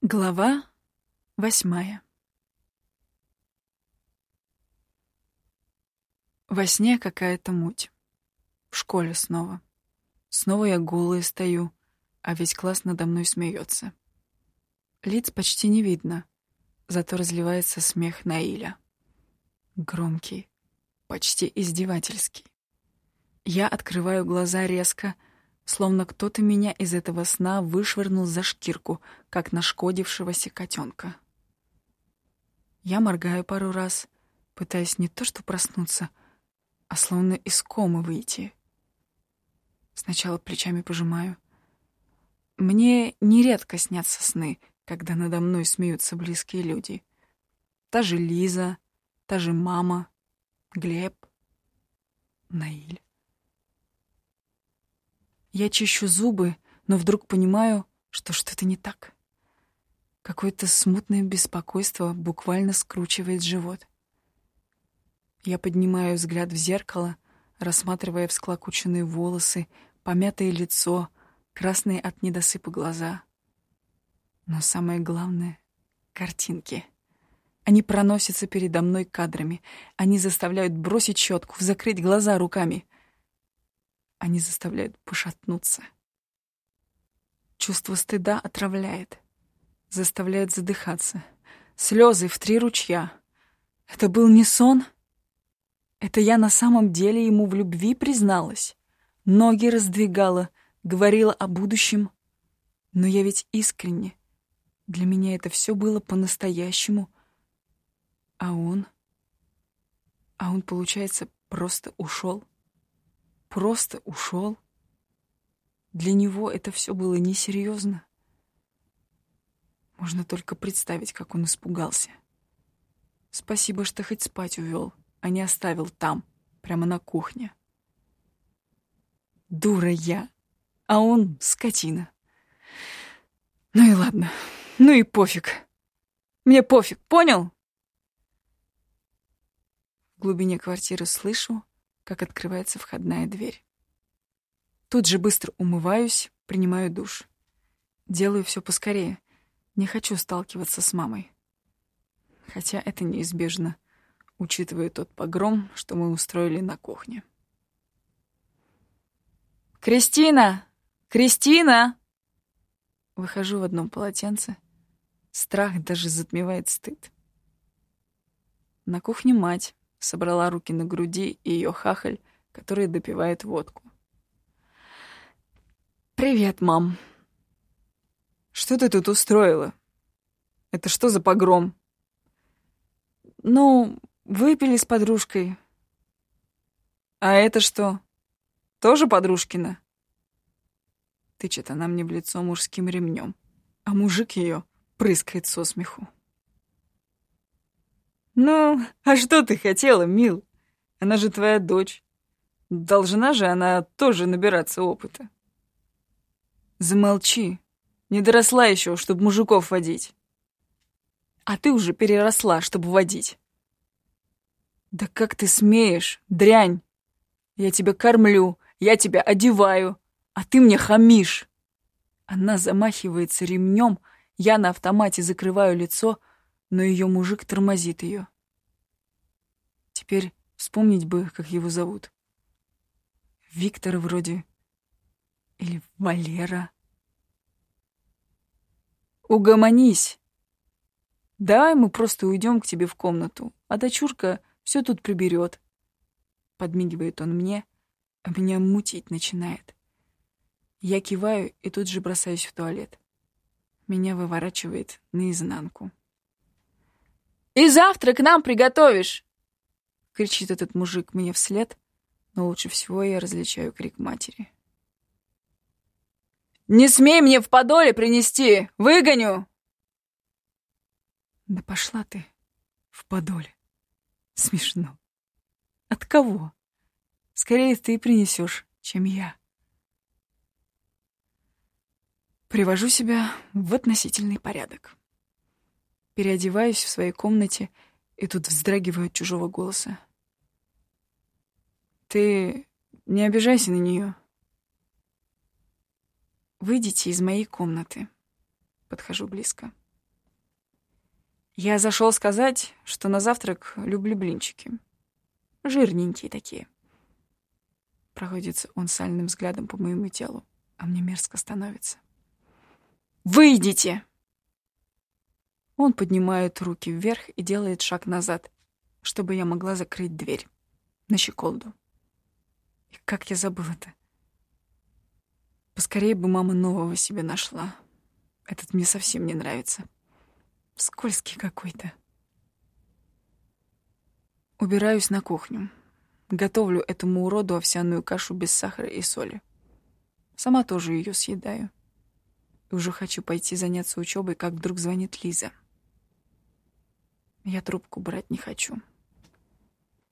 Глава восьмая Во сне какая-то муть. В школе снова. Снова я голая стою, а весь класс надо мной смеется. Лиц почти не видно, зато разливается смех Наиля. Громкий, почти издевательский. Я открываю глаза резко — словно кто-то меня из этого сна вышвырнул за шкирку, как нашкодившегося котенка. Я моргаю пару раз, пытаясь не то что проснуться, а словно из комы выйти. Сначала плечами пожимаю. Мне нередко снятся сны, когда надо мной смеются близкие люди. Та же Лиза, та же мама, Глеб, Наиль. Я чищу зубы, но вдруг понимаю, что что-то не так. Какое-то смутное беспокойство буквально скручивает живот. Я поднимаю взгляд в зеркало, рассматривая всклокоченные волосы, помятое лицо, красные от недосыпа глаза. Но самое главное — картинки. Они проносятся передо мной кадрами. Они заставляют бросить щетку, закрыть глаза руками — они заставляют пошатнуться. Чувство стыда отравляет, заставляет задыхаться. Слезы в три ручья. Это был не сон? Это я на самом деле ему в любви призналась. Ноги раздвигала, говорила о будущем. Но я ведь искренне. Для меня это все было по-настоящему. А он... А он, получается, просто ушел просто ушел. Для него это все было несерьезно. Можно только представить, как он испугался. Спасибо, что хоть спать увел, а не оставил там, прямо на кухне. Дура я, а он скотина. Ну и ладно, ну и пофиг. Мне пофиг, понял? В глубине квартиры слышу, как открывается входная дверь. Тут же быстро умываюсь, принимаю душ. Делаю все поскорее. Не хочу сталкиваться с мамой. Хотя это неизбежно, учитывая тот погром, что мы устроили на кухне. «Кристина! Кристина!» Выхожу в одном полотенце. Страх даже затмевает стыд. На кухне мать, собрала руки на груди и ее хахаль, который допивает водку. «Привет, мам». «Что ты тут устроила? Это что за погром?» «Ну, выпили с подружкой». «А это что? Тоже подружкина?» Тычет она мне в лицо мужским ремнем, а мужик ее прыскает со смеху. «Ну, а что ты хотела, мил? Она же твоя дочь. Должна же она тоже набираться опыта». «Замолчи. Не доросла еще, чтобы мужиков водить. А ты уже переросла, чтобы водить». «Да как ты смеешь, дрянь? Я тебя кормлю, я тебя одеваю, а ты мне хамишь». Она замахивается ремнем, я на автомате закрываю лицо, но ее мужик тормозит ее. Теперь вспомнить бы, как его зовут. Виктор вроде. Или Валера. Угомонись. Давай мы просто уйдем к тебе в комнату, а дочурка все тут приберет. Подмигивает он мне, а меня мутить начинает. Я киваю и тут же бросаюсь в туалет. Меня выворачивает наизнанку. «И завтра к нам приготовишь!» Кричит этот мужик мне вслед, но лучше всего я различаю крик матери. «Не смей мне в подоле принести! Выгоню!» Да пошла ты в подоле. Смешно. От кого? Скорее ты принесешь, чем я. Привожу себя в относительный порядок переодеваюсь в своей комнате и тут вздрагиваю от чужого голоса. «Ты не обижайся на нее. «Выйдите из моей комнаты». Подхожу близко. Я зашел сказать, что на завтрак люблю блинчики. Жирненькие такие. Проходится он сальным взглядом по моему телу, а мне мерзко становится. «Выйдите!» Он поднимает руки вверх и делает шаг назад, чтобы я могла закрыть дверь на щеколду. И как я забыла-то? Поскорее бы мама нового себе нашла. Этот мне совсем не нравится. Скользкий какой-то. Убираюсь на кухню. Готовлю этому уроду овсяную кашу без сахара и соли. Сама тоже ее съедаю. И уже хочу пойти заняться учебой, как вдруг звонит Лиза. Я трубку брать не хочу.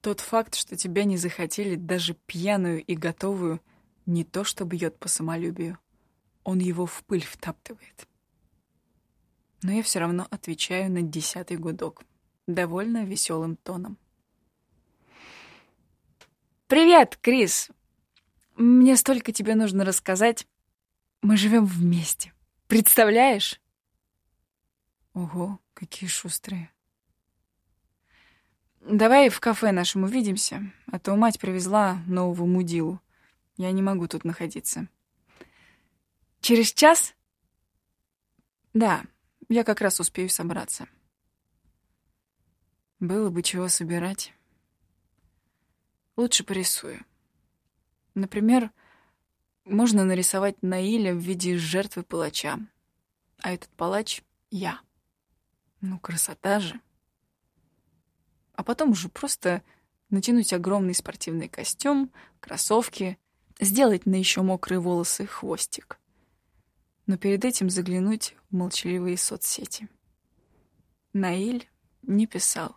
Тот факт, что тебя не захотели даже пьяную и готовую, не то что бьет по самолюбию, он его в пыль втаптывает. Но я все равно отвечаю на десятый гудок, довольно веселым тоном. «Привет, Крис! Мне столько тебе нужно рассказать. Мы живем вместе. Представляешь?» Ого, какие шустрые. «Давай в кафе нашем увидимся, а то мать привезла нового мудилу. Я не могу тут находиться». «Через час?» «Да, я как раз успею собраться». Было бы чего собирать. Лучше порисую. Например, можно нарисовать Наиля в виде жертвы палача. А этот палач — я. Ну, красота же. А потом уже просто натянуть огромный спортивный костюм, кроссовки, сделать на еще мокрые волосы хвостик. Но перед этим заглянуть в молчаливые соцсети. Наиль не писал.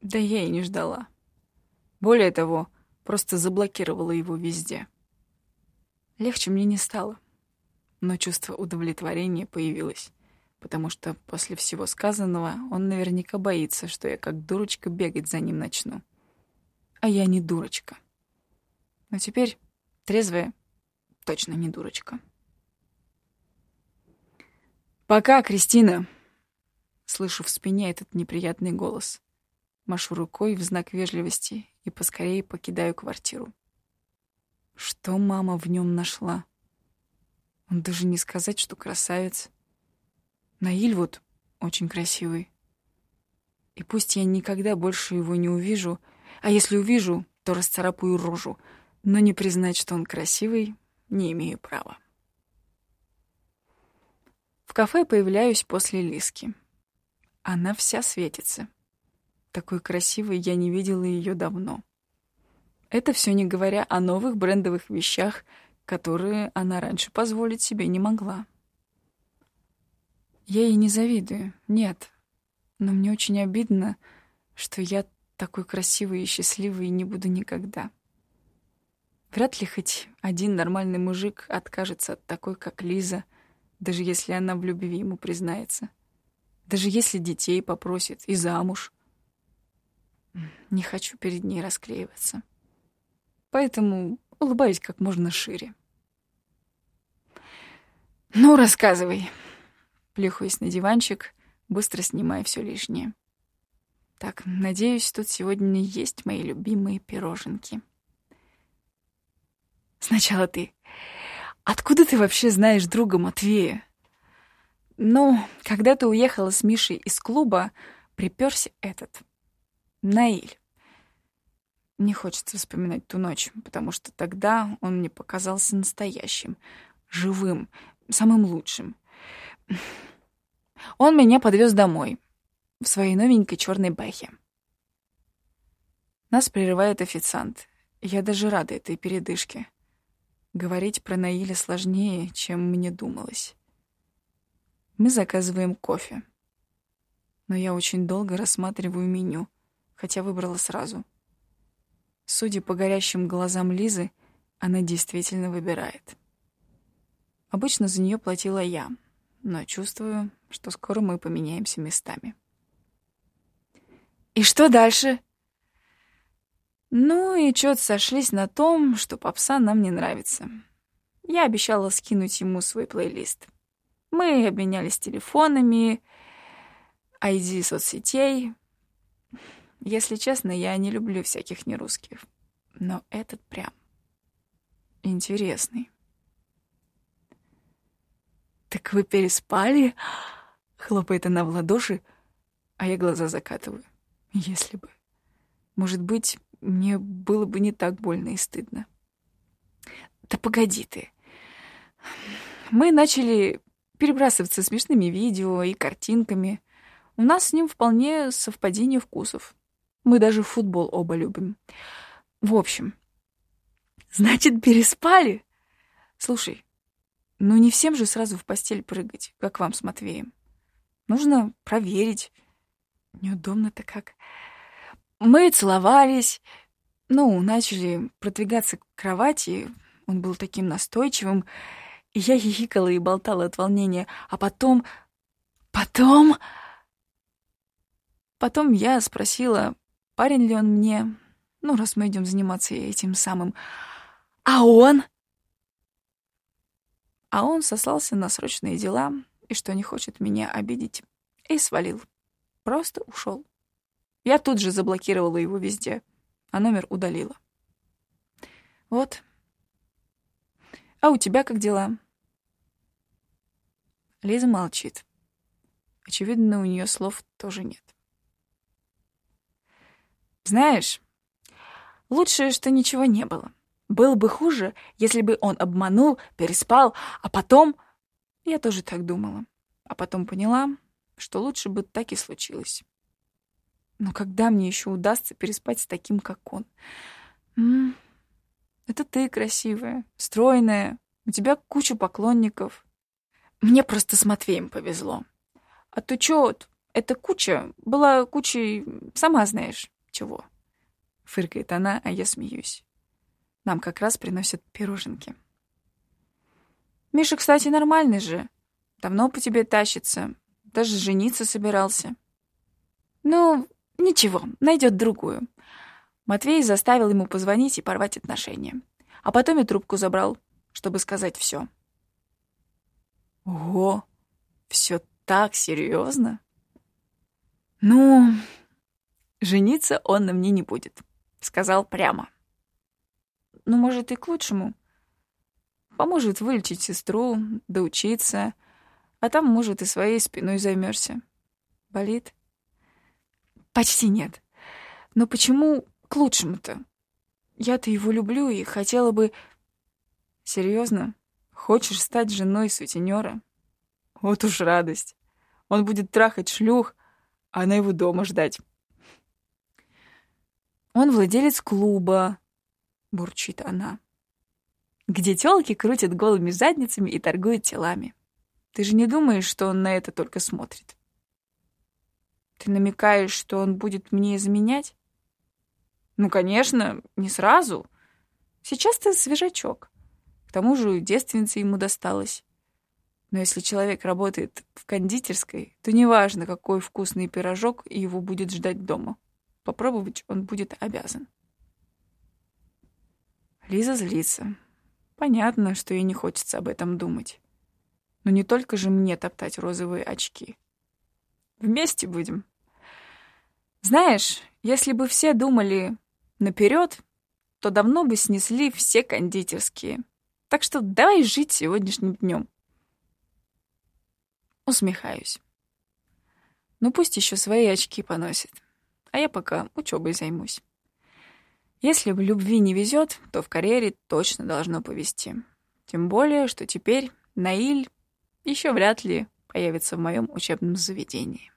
Да я и не ждала. Более того, просто заблокировала его везде. Легче мне не стало, но чувство удовлетворения появилось, потому что после всего сказанного он наверняка боится, что я как дурочка бегать за ним начну. А я не дурочка. Но теперь трезвая точно не дурочка. «Пока, Кристина!» Слышу в спине этот неприятный голос. Машу рукой в знак вежливости и поскорее покидаю квартиру. Что мама в нем нашла? Он даже не сказать, что красавец. Наиль вот очень красивый. И пусть я никогда больше его не увижу, а если увижу, то расцарапаю рожу, но не признать, что он красивый, не имею права. В кафе появляюсь после Лиски. Она вся светится. Такой красивой я не видела ее давно. Это все не говоря о новых брендовых вещах, которые она раньше позволить себе не могла. Я ей не завидую, нет. Но мне очень обидно, что я такой красивый и счастливый не буду никогда. Вряд ли хоть один нормальный мужик откажется от такой, как Лиза, даже если она в любви ему признается. Даже если детей попросит и замуж. Не хочу перед ней расклеиваться. Поэтому улыбаюсь как можно шире. «Ну, рассказывай». Плюхаюсь на диванчик, быстро снимая все лишнее. Так, надеюсь, тут сегодня есть мои любимые пироженки. Сначала ты. Откуда ты вообще знаешь друга Матвея? Ну, когда ты уехала с Мишей из клуба, приперся этот. Наиль. Не хочется вспоминать ту ночь, потому что тогда он мне показался настоящим, живым, самым лучшим. Он меня подвез домой, в своей новенькой черной бэхе. Нас прерывает официант. Я даже рада этой передышке. Говорить про Наиля сложнее, чем мне думалось. Мы заказываем кофе. Но я очень долго рассматриваю меню — хотя выбрала сразу. Судя по горящим глазам Лизы, она действительно выбирает. Обычно за нее платила я, но чувствую, что скоро мы поменяемся местами. «И что дальше?» Ну и чё-то сошлись на том, что попса нам не нравится. Я обещала скинуть ему свой плейлист. Мы обменялись телефонами, ID соцсетей. Если честно, я не люблю всяких нерусских. Но этот прям интересный. «Так вы переспали?» — хлопает она в ладоши, а я глаза закатываю. Если бы. Может быть, мне было бы не так больно и стыдно. Да погоди ты. Мы начали перебрасываться смешными видео и картинками. У нас с ним вполне совпадение вкусов. Мы даже футбол оба любим. В общем, значит, переспали? Слушай, ну не всем же сразу в постель прыгать, как вам с Матвеем. Нужно проверить. Неудобно-то как. Мы целовались, ну, начали продвигаться к кровати. Он был таким настойчивым, и я хихикала и болтала от волнения. А потом... Потом... Потом я спросила, парень ли он мне, ну, раз мы идем заниматься этим самым. А он? А он сослался на срочные дела и что не хочет меня обидеть, и свалил. Просто ушел. Я тут же заблокировала его везде, а номер удалила. Вот. А у тебя как дела? Лиза молчит. Очевидно, у нее слов тоже нет. Знаешь, лучше, что ничего не было. Было бы хуже, если бы он обманул, переспал, а потом... Я тоже так думала. А потом поняла, что лучше бы так и случилось. Но когда мне еще удастся переспать с таким, как он? М -м, это ты красивая, стройная, у тебя куча поклонников. Мне просто с Матвеем повезло. А то чё, эта куча была кучей, сама знаешь, чего. Фыркает она, а я смеюсь. Нам как раз приносят пироженки. Миша, кстати, нормальный же. Давно по тебе тащится. Даже жениться собирался. Ну, ничего, найдет другую. Матвей заставил ему позвонить и порвать отношения. А потом и трубку забрал, чтобы сказать все. Ого, все так серьезно? Ну, жениться он на мне не будет, сказал прямо. Ну, может, и к лучшему. Поможет вылечить сестру, доучиться, а там, может, и своей спиной займешься. Болит? Почти нет. Но почему к лучшему-то? Я-то его люблю и хотела бы... Серьезно? Хочешь стать женой сутенера? Вот уж радость. Он будет трахать шлюх, а она его дома ждать. Он владелец клуба, — бурчит она. «Где тёлки крутят голыми задницами и торгуют телами. Ты же не думаешь, что он на это только смотрит?» «Ты намекаешь, что он будет мне изменять?» «Ну, конечно, не сразу. Сейчас ты свежачок. К тому же девственница ему досталась. Но если человек работает в кондитерской, то неважно, какой вкусный пирожок его будет ждать дома. Попробовать он будет обязан. Лиза злится. Понятно, что ей не хочется об этом думать. Но не только же мне топтать розовые очки. Вместе будем. Знаешь, если бы все думали наперед, то давно бы снесли все кондитерские. Так что давай жить сегодняшним днем. Усмехаюсь. Ну пусть еще свои очки поносит, а я пока учебой займусь. Если в любви не везет, то в карьере точно должно повезти. Тем более, что теперь Наиль еще вряд ли появится в моем учебном заведении.